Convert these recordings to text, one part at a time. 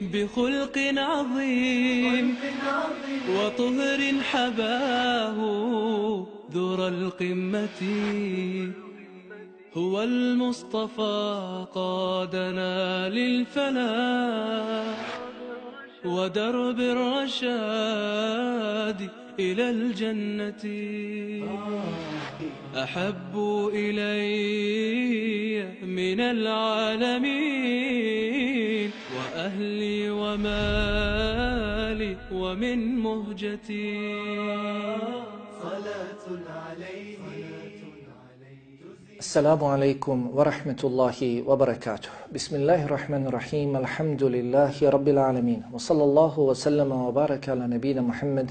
بخلق عظيم وطهر حباه ذر القمة. هو المصطفى قادنا للفلاح ودرب الرشاد إلى الجنة. أحب إلي من العالمين وأهلي ومالي ومن مهجتي. صلاة عليه السلام عليكم ورحمة الله وبركاته. بسم الله الرحمن الرحيم. الحمد لله رب العالمين. وصلى الله وسلم وبارك على نبينا محمد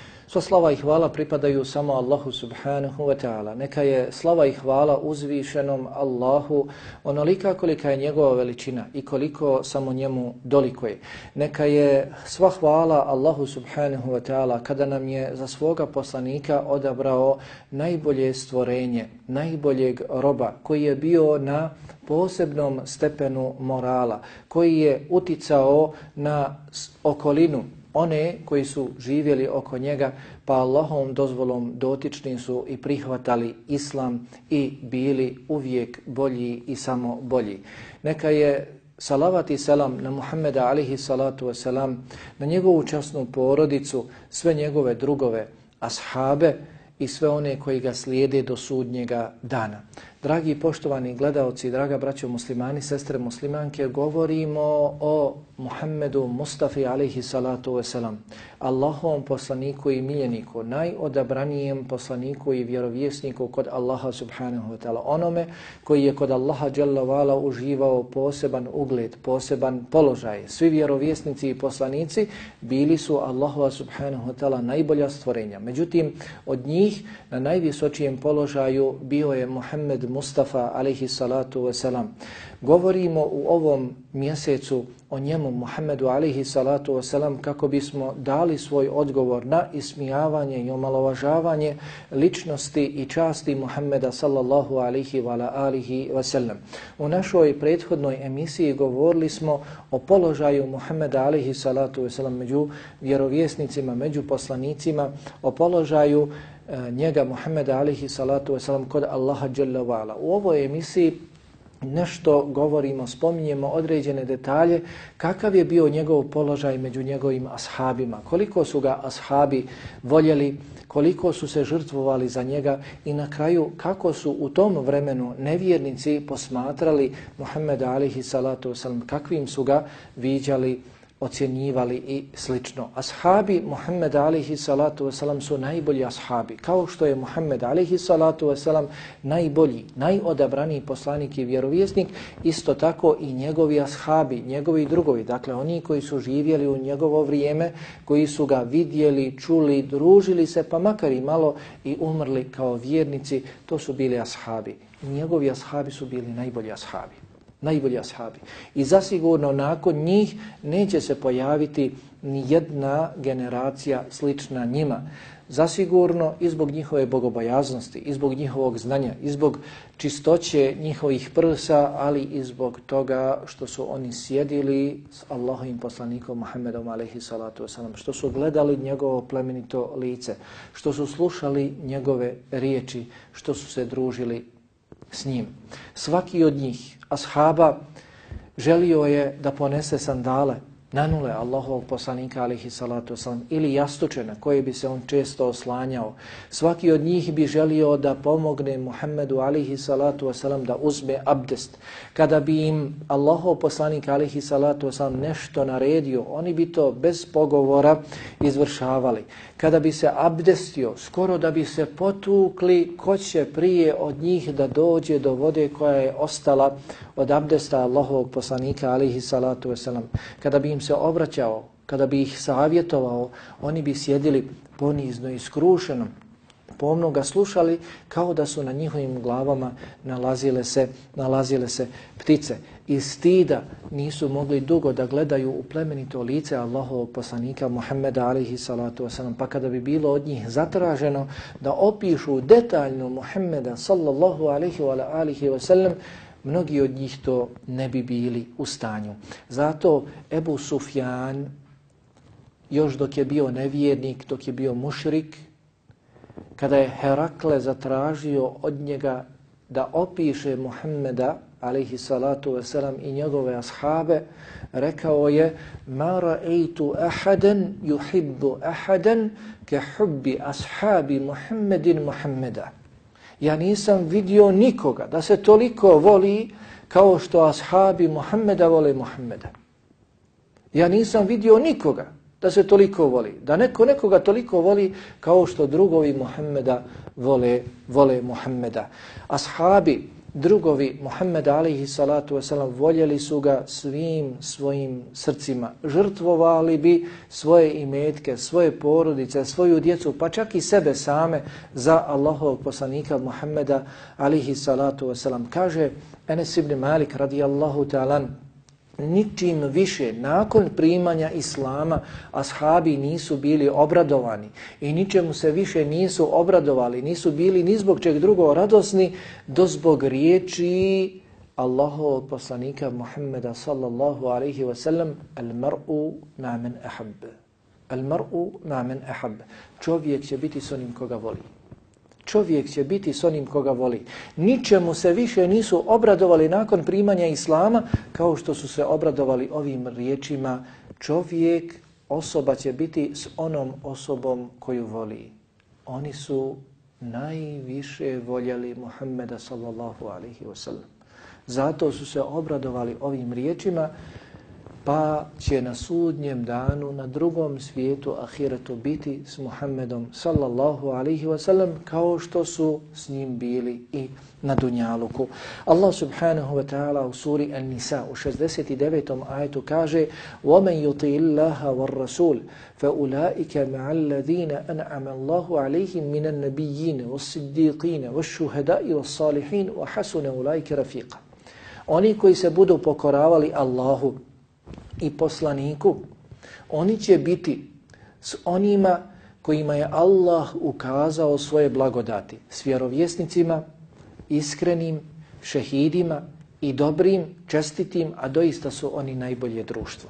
Sva slava i hvala pripadaju samo Allahu subhanahu wa ta'ala. Neka je slava i hvala uzvišenom Allahu onolika kolika je njegova veličina i koliko samo njemu dolikuje. Neka je sva hvala Allahu subhanahu wa ta'ala kada nam je za svoga poslanika odabrao najbolje stvorenje, najboljeg roba koji je bio na posebnom stepenu morala, koji je uticao na okolinu one koji su živjeli oko njega, pa Allahom dozvolom dotični su i prihvatali islam i bili uvijek bolji i samo bolji. Neka je salavat i selam na Muhammeda alihi salatu wasalam, na njegovu časnu porodicu, sve njegove drugove, ashabe i sve one koji ga slijede do sudnjega dana. Dragi poštovani gledaoci, draga braćo muslimani, sestre muslimanke, govorimo o Muhammedu Mustafi alaihi salatu wasalam, Allahovom poslaniku i miljeniku, najodabranijem poslaniku i vjerovjesniku kod Allaha subhanahu wa ta'ala, onome koji je kod Allaha dželavala vala uživao poseban ugled, poseban položaj. Svi vjerovjesnici i poslanici bili su Allahova subhanahu wa ta'ala najbolja stvorenja. Međutim, od njih na najvisočijem položaju bio je Muhammed Mustafa alaihi salatu wasalam. Govorimo u ovom mjesecu o njemu Muhammedu alaihi salatu wasalam kako bismo dali svoj odgovor na ismijavanje i omalovažavanje ličnosti i časti Muhammeda sallallahu alaihi wa alihi wasalam. U našoj prethodnoj emisiji govorili smo o položaju Muhammeda alaihi salatu wasalam među vjerovjesnicima, među poslanicima, o položaju E, njega Muhammeda alihi salatu wasalam kod Allaha jalla wa'ala. U ovoj emisiji nešto govorimo, spominjemo određene detalje, kakav je bio njegov položaj među njegovim ashabima, koliko su ga ashabi voljeli, koliko su se žrtvovali za njega i na kraju kako su u tom vremenu nevjernici posmatrali Muhammeda alihi salatu wasalam, kakvim su ga viđali ocjenjivali i slično. Ashabi Muhammed alihi salatu wasalam su najbolji ashabi. Kao što je Muhammed alihi salatu wasalam najbolji, najodabraniji poslanik i vjerovjesnik, isto tako i njegovi ashabi, njegovi drugovi, dakle oni koji su živjeli u njegovo vrijeme, koji su ga vidjeli, čuli, družili se, pa makar i malo i umrli kao vjernici, to su bili ashabi. I njegovi ashabi su bili najbolji ashabi najbolji ashabi. I zasigurno nakon njih neće se pojaviti ni jedna generacija slična njima. Zasigurno i zbog njihove bogobojaznosti, i zbog njihovog znanja, i zbog čistoće njihovih prsa, ali i zbog toga što su oni sjedili s Allahovim poslanikom Muhammedom alaihi salatu wasalam, što su gledali njegovo plemenito lice, što su slušali njegove riječi, što su se družili s njim. Svaki od njih, ashaba, želio je da ponese sandale, nanule Allahovog poslanika alihi salatu wasalam ili jastuče na koje bi se on često oslanjao. Svaki od njih bi želio da pomogne Muhammedu alihi salatu wasalam da uzme abdest. Kada bi im Allahov poslanik alihi salatu wasalam nešto naredio, oni bi to bez pogovora izvršavali. Kada bi se abdestio, skoro da bi se potukli ko će prije od njih da dođe do vode koja je ostala od abdesta Allahovog poslanika alihi salatu wasalam. Kada bi im se obraćao, kada bi ih savjetovao, oni bi sjedili ponizno i skrušeno, pomno ga slušali kao da su na njihovim glavama nalazile se, nalazile se ptice. Iz stida nisu mogli dugo da gledaju u plemenito lice Allahovog poslanika Muhammeda alihi salatu wasalam. Pa kada bi bilo od njih zatraženo da opišu detaljno Muhammeda sallallahu alihi wa alihi wasalam, mnogi od njih to ne bi bili u stanju. Zato Ebu Sufjan, još dok je bio nevjernik, dok je bio mušrik, kada je Herakle zatražio od njega da opiše Muhammeda, alaihi salatu wasalam, i njegove ashabe, rekao je ma ra'eitu ahadan yuhibbu ahadan ke hubbi ashabi Muhammedin Muhammeda ja nisam vidio nikoga da se toliko voli kao što ashabi Muhammeda vole Muhammeda. Ja nisam vidio nikoga da se toliko voli, da neko nekoga toliko voli kao što drugovi Muhammeda vole, vole Muhammeda. Ashabi drugovi Muhammeda alaihi salatu wasalam voljeli su ga svim svojim srcima. Žrtvovali bi svoje imetke, svoje porodice, svoju djecu, pa čak i sebe same za Allahovog poslanika Muhammeda alaihi salatu wasalam. Kaže Enes ibn Malik radijallahu ta'alan ničim više nakon primanja Islama ashabi nisu bili obradovani i ničemu se više nisu obradovali, nisu bili ni zbog čeg drugo radosni do zbog riječi Allahovog poslanika Muhammeda sallallahu alaihi wa sallam al mar'u ma men ahab. Al mar'u ma men ahab. Čovjek će biti s onim koga voli čovjek će biti s onim koga voli. Ničemu se više nisu obradovali nakon primanja Islama kao što su se obradovali ovim riječima čovjek, osoba će biti s onom osobom koju voli. Oni su najviše voljeli Muhammeda sallallahu alaihi wasallam. Zato su se obradovali ovim riječima pa će na sudnjem danu na drugom svijetu ahiretu biti s Muhammedom sallallahu alaihi wa sallam kao što su s njim bili i na dunjaluku. Allah subhanahu wa ta'ala u suri An-Nisa u 69. ajetu kaže وَمَنْ يُطِي اللَّهَ وَالرَّسُولِ فَأُولَٰئِكَ مَعَ الَّذِينَ أَنْعَمَ اللَّهُ عَلَيْهِمْ مِنَ النَّبِيِّينَ وَالصِّدِّيقِينَ وَالشُّهَدَاءِ وَالصَّالِحِينَ وَحَسُنَ أُولَٰئِكَ رَفِيقًا Oni koji se budu pokoravali Allahu i poslaniku, oni će biti s onima kojima je Allah ukazao svoje blagodati, s vjerovjesnicima, iskrenim, šehidima i dobrim, čestitim, a doista su oni najbolje društvo.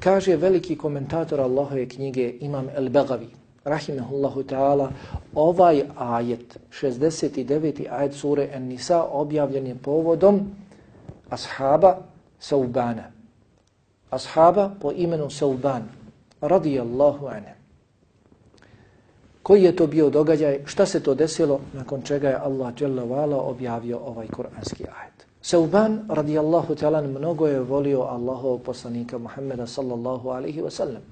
Kaže veliki komentator Allahove knjige Imam El-Begavi, rahimehullahu ta'ala, ovaj ajet, 69. ajet sure En-Nisa, objavljen je povodom ashaba Saubana ashaba po imenu Sauban, radijallahu ane. Koji je to bio događaj, šta se to desilo, nakon čega je Allah dželavala objavio ovaj kuranski ajet. Sauban, radijallahu ta'ala, mnogo je volio Allahovog poslanika Muhammeda sallallahu alaihi wa sallam.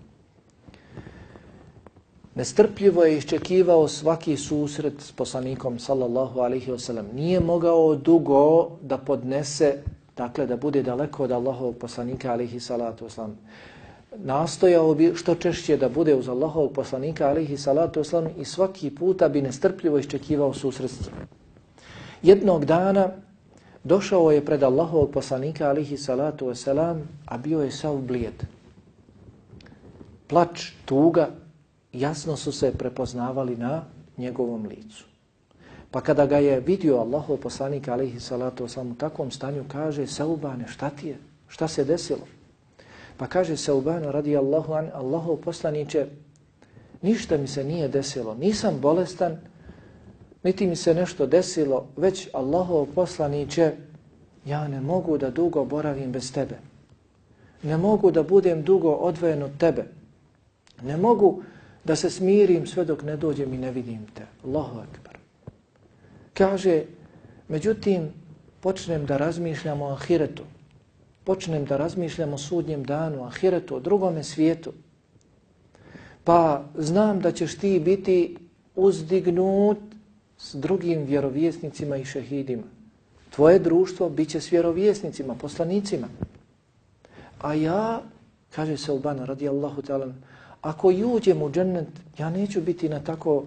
Nestrpljivo je iščekivao svaki susret s poslanikom sallallahu alaihi wa sallam. Nije mogao dugo da podnese Dakle, da bude daleko od Allahovog poslanika, alihi salatu oslam. Nastojao bi što češće da bude uz Allahovog poslanika, alihi salatu oslam, i svaki puta bi nestrpljivo iščekivao susredstvo. Jednog dana došao je pred Allahovog poslanika, alihi salatu oslam, a bio je sav blijed. Plač, tuga, jasno su se prepoznavali na njegovom licu. Pa kada ga je vidio Allahov poslanik alaihi salatu wasalam u takvom stanju, kaže Saubane, šta ti je? Šta se desilo? Pa kaže Saubane radi Allahu an, Allahov poslaniće, ništa mi se nije desilo, nisam bolestan, niti mi se nešto desilo, već Allahov poslaniće, ja ne mogu da dugo boravim bez tebe. Ne mogu da budem dugo odvojen od tebe. Ne mogu da se smirim sve dok ne dođem i ne vidim te. Allahu akbar. Kaže, međutim, počnem da razmišljam o ahiretu. Počnem da razmišljam o sudnjem danu, ahiretu, o drugome svijetu. Pa znam da ćeš ti biti uzdignut s drugim vjerovjesnicima i šehidima. Tvoje društvo bit će s vjerovjesnicima, poslanicima. A ja, kaže se Ubana radijallahu ta'ala, ako i uđem u džennet, ja neću biti na tako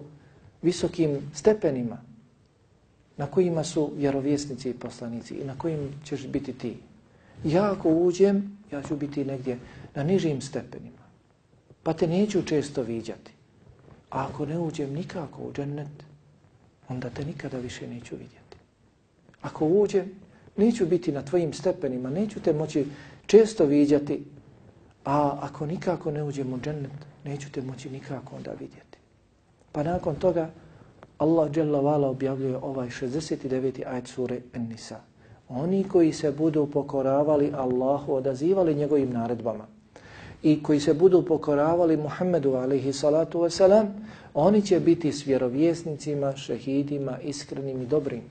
visokim stepenima na kojima su vjerovjesnici i poslanici i na kojim ćeš biti ti. Ja ako uđem, ja ću biti negdje na nižim stepenima. Pa te neću često viđati. A ako ne uđem nikako u džennet, onda te nikada više neću vidjeti. Ako uđem, neću biti na tvojim stepenima, neću te moći često viđati, a ako nikako ne uđem u džennet, neću te moći nikako onda vidjeti. Pa nakon toga, Allah dželle Vala objavljuje ovaj 69. ajet sure An-Nisa. Oni koji se budu pokoravali Allahu, odazivali njegovim naredbama i koji se budu pokoravali Muhammedu alaihi salatu wasalam, oni će biti s vjerovjesnicima, šehidima, iskrenim i dobrim.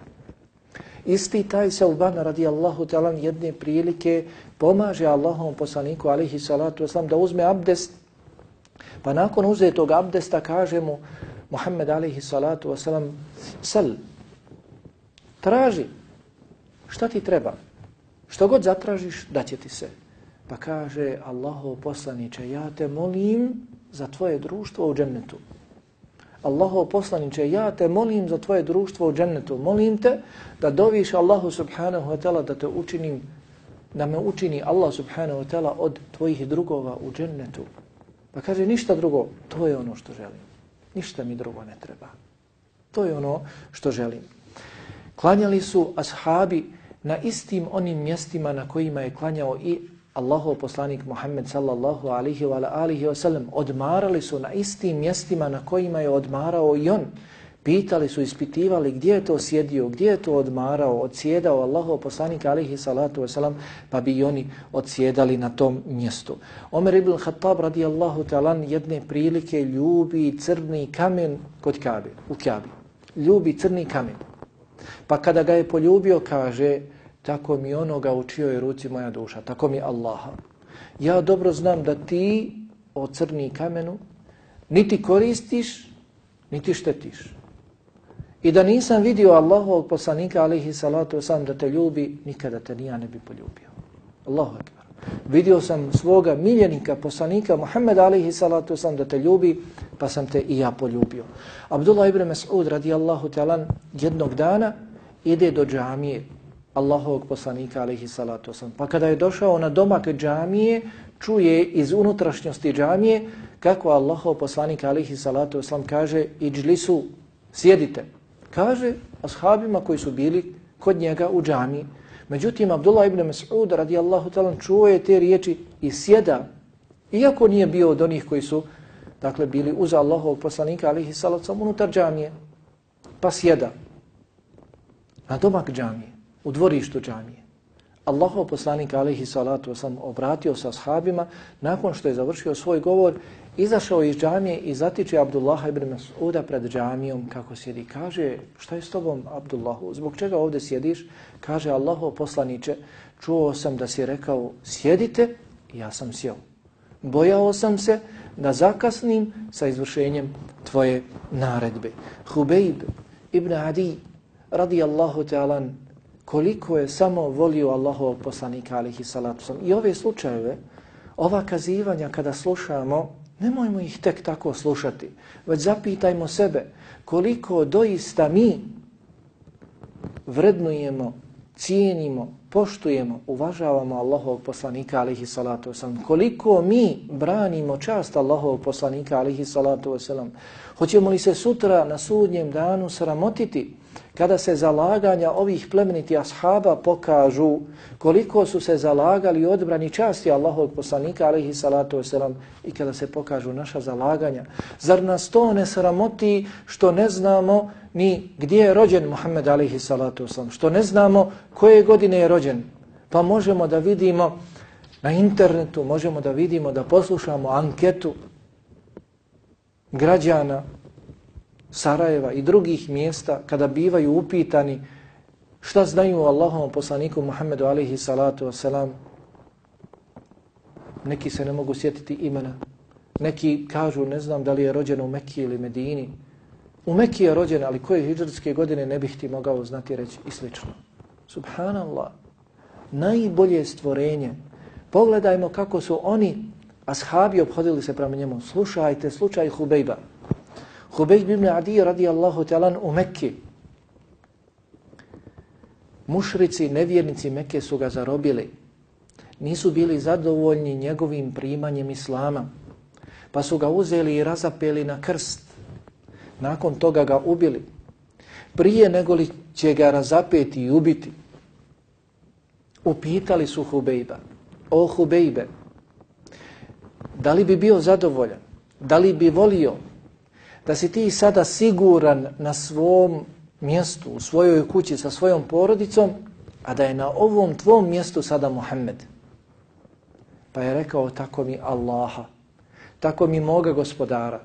Isti taj Sauban radijallahu ta'ala jedne prilike pomaže Allahom poslaniku alaihi salatu wasalam da uzme abdest, pa nakon uzetog abdesta kaže mu Muhammed alaihi salatu wasalam sal, traži, šta ti treba? Što god zatražiš, da će ti se. Pa kaže Allahov poslaniče, ja te molim za tvoje društvo u džennetu. Allahov poslaniče, ja te molim za tvoje društvo u džennetu. Molim te da doviš Allahu subhanahu wa ta'ala da te učinim, da me učini Allah subhanahu wa ta'ala od tvojih drugova u džennetu. Pa kaže, ništa drugo, to je ono što želim. Ništa mi drugo ne treba. To je ono što želim. Klanjali su ashabi na istim onim mjestima na kojima je klanjao i Allahov poslanik Muhammed sallallahu alihi wa alihi wa sallam. Odmarali su na istim mjestima na kojima je odmarao i on. Pitali su, ispitivali gdje je to sjedio, gdje je to odmarao, odsjedao Allahov poslanik alihi salatu wasalam, pa bi oni odsjedali na tom mjestu. Omer ibn Khattab radijallahu talan jedne prilike ljubi crni kamen kod Kabe, u Kabe. Ljubi crni kamen. Pa kada ga je poljubio, kaže, tako mi onoga u čijoj ruci moja duša, tako mi Allaha. Ja dobro znam da ti o crni kamenu niti koristiš, niti štetiš. I da nisam vidio Allahovog poslanika, alaihi salatu sam, da te ljubi, nikada te nija ne bi poljubio. Allahu akbar. Vidio sam svoga miljenika, poslanika, Muhammed, alaihi salatu sam, da te ljubi, pa sam te i ja poljubio. Abdullah ibn Mas'ud, radijallahu talan, jednog dana ide do džamije, Allahovog poslanika alaihi salatu sam. Pa kada je došao na domak džamije, čuje iz unutrašnjosti džamije kako Allahov poslanik alaihi salatu sam kaže iđlisu, sjedite. Kaže ashabima koji su bili kod njega u džami. Međutim, Abdullah ibn Mas'ud radijallahu talan čuje te riječi i sjeda, iako nije bio od onih koji su dakle, bili uz Allahov poslanika alihi salatu unutar džamije. Pa sjeda na domak džamije u dvorištu džamije. Allahov poslanik alaihi salatu sam obratio sa ashabima nakon što je završio svoj govor, izašao iz džamije i zatiče Abdullah ibn Mas'uda pred džamijom kako sjedi. Kaže, šta je s tobom Abdullahu? Zbog čega ovdje sjediš? Kaže Allahov poslaniće, čuo sam da si rekao sjedite ja sam sjel. Bojao sam se da zakasnim sa izvršenjem tvoje naredbe. Hubeib ibn Adi radijallahu ta'alan koliko je samo volio Allahovog poslanika alihi salatu sam. I ove slučajeve, ova kazivanja kada slušamo, nemojmo ih tek tako slušati, već zapitajmo sebe koliko doista mi vrednujemo, cijenimo, poštujemo, uvažavamo Allahovog poslanika alihi salatu wasalam. Koliko mi branimo čast Allahovog poslanika alihi salatu wasalam. Hoćemo li se sutra na sudnjem danu sramotiti kada se zalaganja ovih plemeniti ashaba pokažu koliko su se zalagali odbrani časti Allahovog poslanika alaihi salatu wasalam i kada se pokažu naša zalaganja. Zar nas to ne sramoti što ne znamo ni gdje je rođen Muhammed alaihi salatu wasalam, što ne znamo koje godine je rođen, pa možemo da vidimo na internetu, možemo da vidimo, da poslušamo anketu građana Sarajeva i drugih mjesta kada bivaju upitani šta znaju o Allahom poslaniku Muhammedu alihi salatu wasalam. Neki se ne mogu sjetiti imena. Neki kažu ne znam da li je rođen u Mekiji ili Medini. U Mekiji je rođen, ali koje hijđarske godine ne bih ti mogao znati reći i slično. Subhanallah. Najbolje stvorenje. Pogledajmo kako su oni, ashabi, obhodili se prema njemu. Slušajte slučaj Hubejba. Hubejb ibn Adi radijallahu talan u Mekke. Mušrici, nevjernici Mekke su ga zarobili. Nisu bili zadovoljni njegovim primanjem Islama. Pa su ga uzeli i razapeli na krst. Nakon toga ga ubili. Prije nego li će ga razapeti i ubiti, upitali su Hubejba. O Hubejbe, da li bi bio zadovoljan? Da li bi volio da si ti sada siguran na svom mjestu, u svojoj kući sa svojom porodicom, a da je na ovom tvom mjestu sada Muhammed. Pa je rekao, tako mi Allaha, tako mi moga gospodara.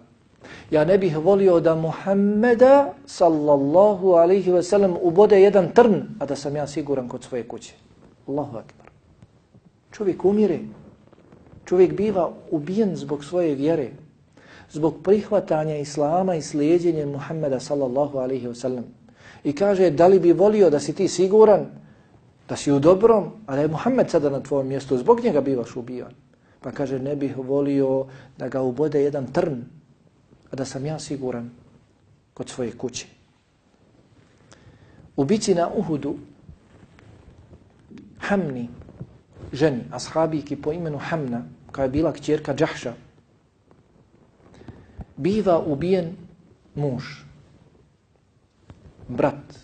Ja ne bih volio da Muhammeda, sallallahu alaihi ve sellem, ubode jedan trn, a da sam ja siguran kod svoje kuće. Allahu akbar. Čovjek umire. Čovjek biva ubijen zbog svoje vjere zbog prihvatanja Islama i slijedjenja Muhammeda sallallahu alaihi wa sallam. I kaže, da li bi volio da si ti siguran, da si u dobrom, a da je Muhammed sada na tvojom mjestu, zbog njega bivaš ubijan. Pa kaže, ne bih volio da ga ubode jedan trn, a da sam ja siguran kod svoje kuće. U bici na Uhudu, Hamni, ženi, ashabiki po imenu Hamna, koja je bila kćerka Džahša, biva ubijen muž, brat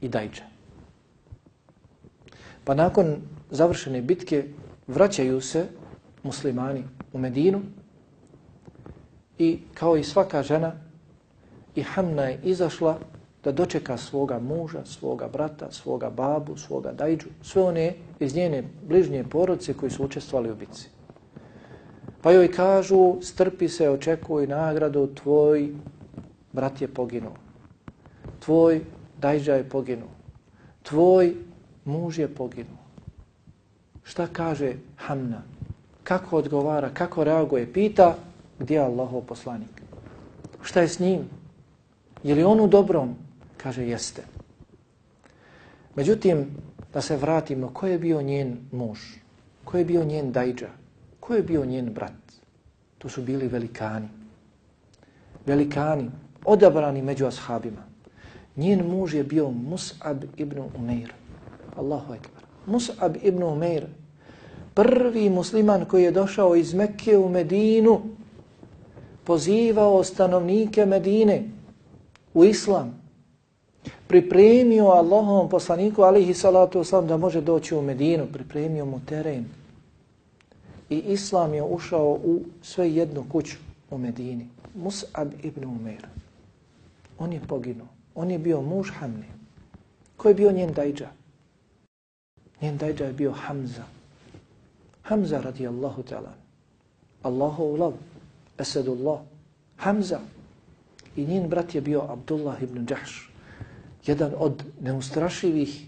i dajđa. Pa nakon završene bitke vraćaju se muslimani u Medinu i kao i svaka žena i Hamna je izašla da dočeka svoga muža, svoga brata, svoga babu, svoga dajđu, sve one iz njene bližnje porodce koji su učestvali u bitci. Pa joj kažu, strpi se, očekuj nagradu, tvoj brat je poginuo. Tvoj dajđa je poginuo. Tvoj muž je poginuo. Šta kaže Hamna? Kako odgovara, kako reaguje? Pita, gdje je Allahov poslanik? Šta je s njim? Je li on u dobrom? Kaže, jeste. Međutim, da se vratimo, ko je bio njen muž? Ko je bio njen dajđa? Ko je bio njen brat? To su bili velikani. Velikani, odabrani među ashabima. Njen muž je bio Mus'ab ibn Umeir. Allahu ekber. Mus'ab ibn Umeir. Prvi musliman koji je došao iz Mekke u Medinu, pozivao stanovnike Medine u islam, pripremio Allahovom poslaniku, alihi salatu oslam da može doći u Medinu, pripremio mu teren, i islam je ušao u sve jednu kuću u Medini. Mus'ab ibn Umir. On je poginuo. On je bio muž Hamne. Ko je bio njen dajđa? Njen dajđa je bio Hamza. Hamza radijallahu ta'ala. Allahu ulav. Esedullah. Hamza. I njen brat je bio Abdullah ibn Đahš. Jedan od neustrašivih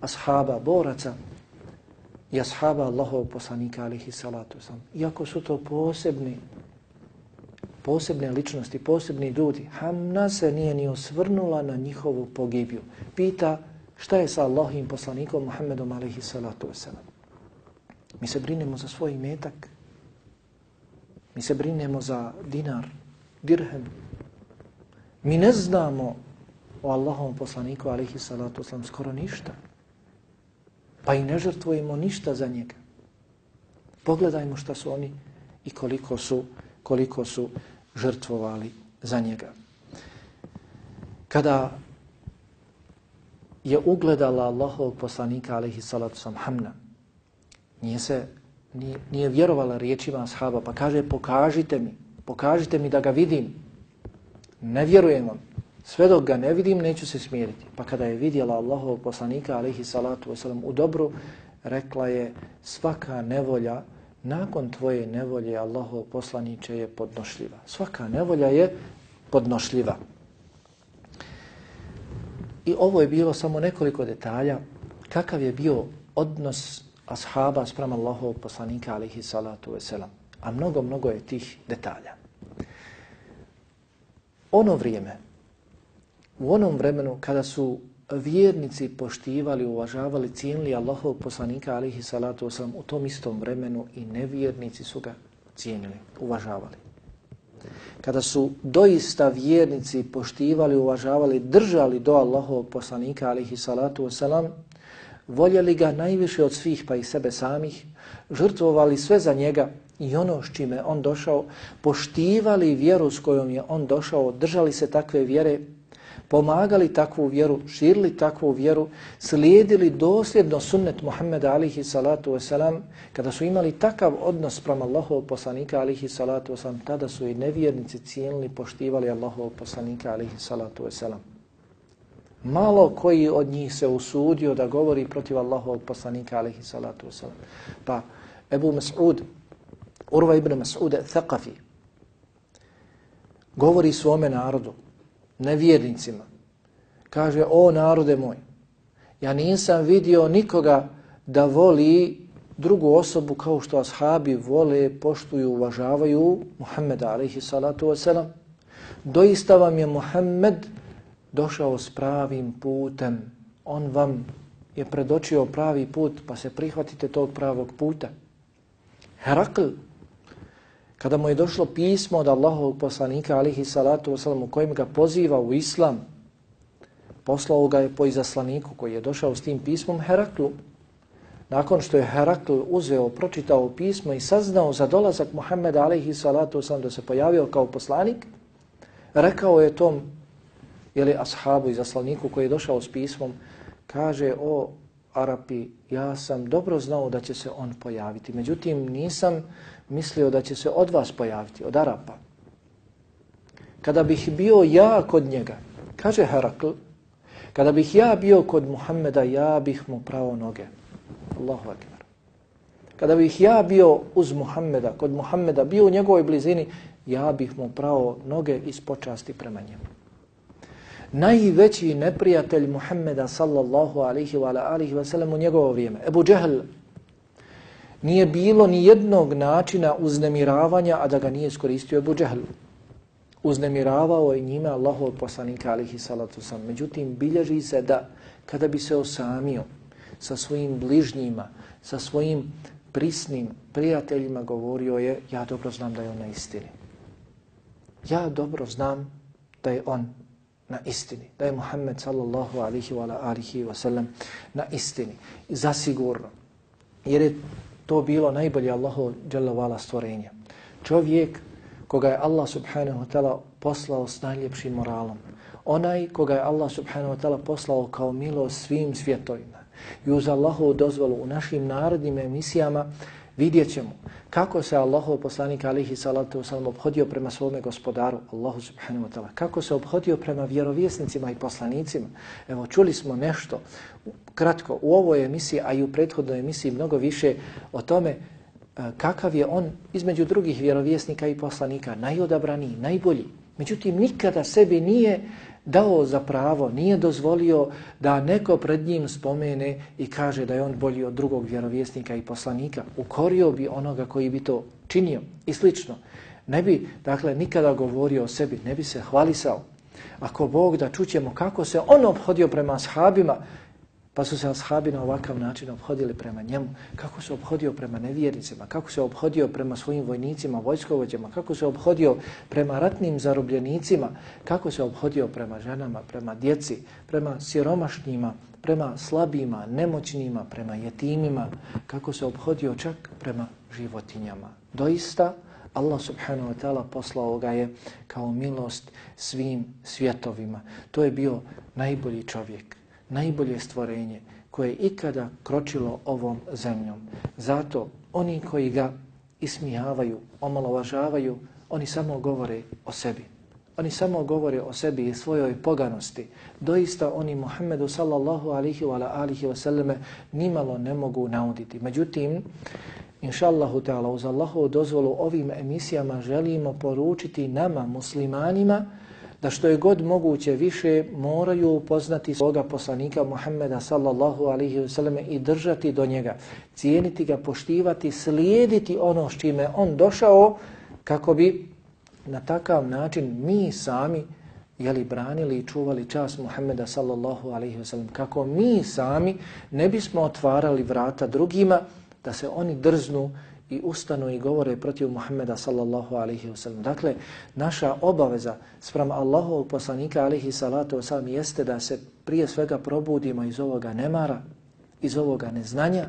ashaba, boraca i ashaba Allahov poslanika alihi salatu sam. Iako su to posebni, posebne ličnosti, posebni ljudi, Hamna se nije ni osvrnula na njihovu pogibju. Pita šta je sa Allahim poslanikom Muhammedom alihi salatu wasalam. Mi se brinemo za svoj metak, mi se brinemo za dinar, dirhem. Mi ne znamo o Allahom poslaniku alihi salatu wasalam skoro ništa pa i ne žrtvujemo ništa za njega. Pogledajmo šta su oni i koliko su, koliko su žrtvovali za njega. Kada je ugledala Allahovog poslanika alaihi salatu sam hamna. Nije se, nije, nije vjerovala riječima ashaba, pa kaže pokažite mi, pokažite mi da ga vidim. Ne vjerujem vam. Sve dok ga ne vidim, neću se smiriti. Pa kada je vidjela Allahovog poslanika alaihi salatu wasalam u dobru, rekla je svaka nevolja nakon tvoje nevolje Allahov poslaniće je podnošljiva. Svaka nevolja je podnošljiva. I ovo je bilo samo nekoliko detalja kakav je bio odnos ashaba sprem Allahovog poslanika alihi salatu veselam. A mnogo, mnogo je tih detalja. Ono vrijeme, u onom vremenu kada su vjernici poštivali, uvažavali, cijenili Allahov poslanika alihi salatu wasalam u tom istom vremenu i nevjernici su ga cijenili, uvažavali. Kada su doista vjernici poštivali, uvažavali, držali do Allahovog poslanika alihi salatu wasalam, voljeli ga najviše od svih pa i sebe samih, žrtvovali sve za njega i ono s čime on došao, poštivali vjeru s kojom je on došao, držali se takve vjere, pomagali takvu vjeru, širili takvu vjeru, slijedili dosljedno sunnet Muhammeda alihi salatu wasalam, kada su imali takav odnos pram Allahov poslanika alihi salatu wasalam, tada su i nevjernici cijenili, poštivali Allahov poslanika alihi salatu wasalam. Malo koji od njih se usudio da govori protiv Allahov poslanika alihi salatu wasalam. Pa Ebu Mas'ud, Urva ibn Mas'uda Thaqafi, govori svome narodu, nevjernicima. Kaže, o narode moj, ja nisam vidio nikoga da voli drugu osobu kao što ashabi vole, poštuju, uvažavaju Muhammeda alaihi salatu wasalam. Doista vam je Muhammed došao s pravim putem. On vam je predočio pravi put, pa se prihvatite tog pravog puta. Herakl, kada mu je došlo pismo od Allahovog poslanika alihi salatu wasalam u kojem ga poziva u islam, poslao ga je po izaslaniku koji je došao s tim pismom Heraklu. Nakon što je Herakl uzeo, pročitao pismo i saznao za dolazak Muhammeda alihi salatu wasalam da se pojavio kao poslanik, rekao je tom ili ashabu izaslaniku koji je došao s pismom, kaže o Arapi, ja sam dobro znao da će se on pojaviti. Međutim, nisam mislio da će se od vas pojaviti, od Arapa. Kada bih bio ja kod njega, kaže Herakl, kada bih ja bio kod Muhammeda, ja bih mu pravo noge. Allahu akbar. Kada bih ja bio uz Muhammeda, kod Muhammeda, bio u njegovoj blizini, ja bih mu pravo noge iz počasti prema njemu. Najveći neprijatelj Muhammeda sallallahu alihi wa alihi wa sallam u njegovo vrijeme, Ebu Džehl, nije bilo ni jednog načina uznemiravanja, a da ga nije iskoristio Ebu Džehl. Uznemiravao je njime Allahov poslanika alihi salatu sam. Međutim, bilježi se da kada bi se osamio sa svojim bližnjima, sa svojim prisnim prijateljima, govorio je, ja dobro znam da je on na istini. Ja dobro znam da je on na istini. Da je Muhammed sallallahu alihi wa alihi wa sallam na istini. Zasigurno. Jer je to bilo najbolje Allahu dželle stvorenje. Čovjek koga je Allah subhanahu wa ta'ala poslao s najljepšim moralom. Onaj koga je Allah subhanahu wa ta'ala poslao kao milo svim svjetovima. I uz Allahu dozvolu u našim narodnim emisijama vidjet ćemo kako se Allahov poslanik alihi salatu wasalam obhodio prema svome gospodaru Allahu subhanahu wa ta'ala. Kako se obhodio prema vjerovjesnicima i poslanicima. Evo čuli smo nešto kratko u ovoj emisiji, a i u prethodnoj emisiji mnogo više o tome e, kakav je on između drugih vjerovjesnika i poslanika najodabraniji, najbolji. Međutim, nikada sebi nije dao za pravo, nije dozvolio da neko pred njim spomene i kaže da je on bolji od drugog vjerovjesnika i poslanika. Ukorio bi onoga koji bi to činio i slično. Ne bi, dakle, nikada govorio o sebi, ne bi se hvalisao. Ako Bog da čućemo kako se on obhodio prema ashabima, Pa su se ashabi na ovakav način obhodili prema njemu, kako se obhodio prema nevjernicima, kako se obhodio prema svojim vojnicima, vojskovođama, kako se obhodio prema ratnim zarobljenicima, kako se obhodio prema ženama, prema djeci, prema siromašnjima, prema slabima, nemoćnima, prema jetimima, kako se obhodio čak prema životinjama. Doista, Allah subhanahu wa ta'ala poslao ga je kao milost svim svjetovima. To je bio najbolji čovjek najbolje stvorenje koje je ikada kročilo ovom zemljom. Zato oni koji ga ismijavaju, omalovažavaju, oni samo govore o sebi. Oni samo govore o sebi i svojoj poganosti. Doista oni Muhammedu sallallahu alihi wa alihi wa sallame nimalo ne mogu nauditi. Međutim, inšallahu ta'ala, uz Allahovu dozvolu ovim emisijama želimo poručiti nama, muslimanima, da što je god moguće više moraju upoznati svoga poslanika Muhammeda sallallahu alaihi wasallam i držati do njega, cijeniti ga, poštivati, slijediti ono s čime on došao kako bi na takav način mi sami jeli branili i čuvali čas Muhammeda sallallahu alaihi wasallam kako mi sami ne bismo otvarali vrata drugima da se oni drznu i ustanu i govore protiv Muhammeda sallallahu alaihi wasallam. Dakle, naša obaveza sprem Allahovog poslanika alaihi salatu wasallam jeste da se prije svega probudimo iz ovoga nemara, iz ovoga neznanja,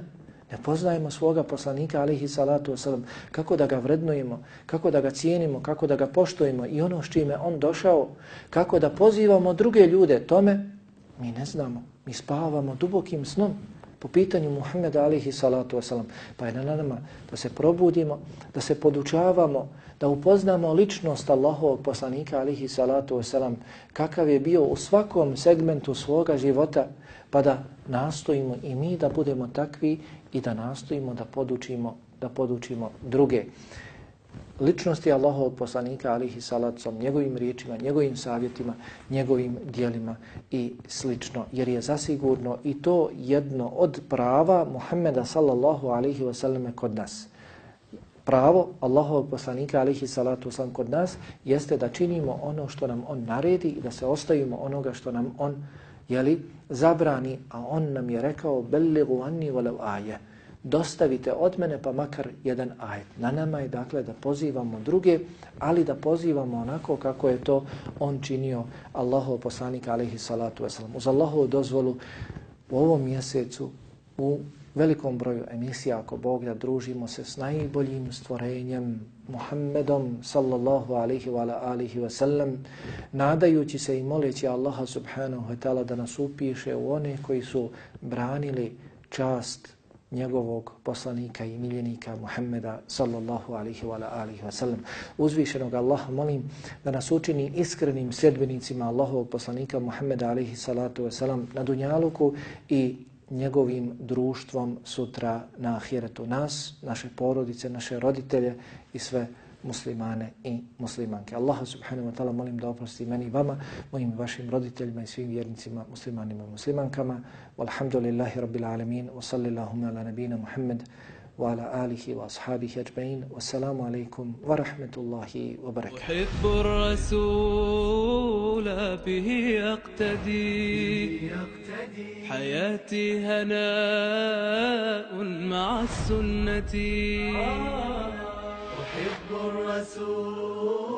ne poznajemo svoga poslanika alaihi salatu wasallam, kako da ga vrednujemo, kako da ga cijenimo, kako da ga poštojimo i ono s čime on došao, kako da pozivamo druge ljude tome, mi ne znamo, mi spavamo dubokim snom po pitanju Muhammeda alihi salatu wasalam. Pa je na nama da se probudimo, da se podučavamo, da upoznamo ličnost Allahovog poslanika alihi salatu wasalam, kakav je bio u svakom segmentu svoga života, pa da nastojimo i mi da budemo takvi i da nastojimo da podučimo, da podučimo druge ličnosti Allahovog poslanika alihi salacom, njegovim riječima, njegovim savjetima, njegovim dijelima i slično. Jer je zasigurno i to jedno od prava Muhammeda sallallahu alihi wasallam kod nas. Pravo Allahovog poslanika alihi salatu wasallam kod nas jeste da činimo ono što nam on naredi i da se ostavimo onoga što nam on jeli, zabrani, a on nam je rekao belligu anni walau aje dostavite od mene pa makar jedan ajet. Na nama je dakle da pozivamo druge, ali da pozivamo onako kako je to on činio Allahov poslanik alaihi salatu wasalam. Uz Allahovu dozvolu u ovom mjesecu u velikom broju emisija ako Bog da družimo se s najboljim stvorenjem Muhammedom sallallahu alaihi wa alihi wa sallam nadajući se i moleći Allaha subhanahu wa ta'ala da nas upiše u one koji su branili čast njegovog poslanika i miljenika Muhammeda sallallahu alihi wa alihi wa sallam. Uzvišenog Allaha molim da nas učini iskrenim sljedbenicima Allahovog poslanika Muhammeda alihi salatu wa sallam na dunjaluku i njegovim društvom sutra na ahiretu nas, naše porodice, naše roditelje i sve muslimane i muslimanke. Allah subhanahu wa ta'ala molim da oprosti meni i vama, mojim vašim roditeljima i svim vjernicima, muslimanima i muslimankama. Walhamdulillahi rabbil alamin. Wa sallillahumma ala nabina Muhammad wa ala alihi wa ashabihi ajma'in. Wassalamu alaikum wa rahmetullahi wa barakatuh. أحب الرسول به أقتدي حياتي هناء مع السنة أحب الرسول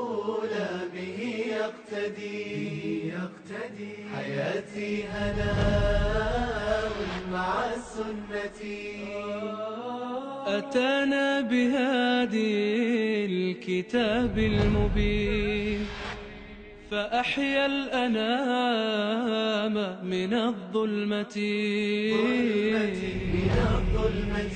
به يقتدي يقتدي. حياتي هناء مع السنة أتانا بهادي الكتاب المبين فأحيا الأنام من الظلمة. من الظلمة.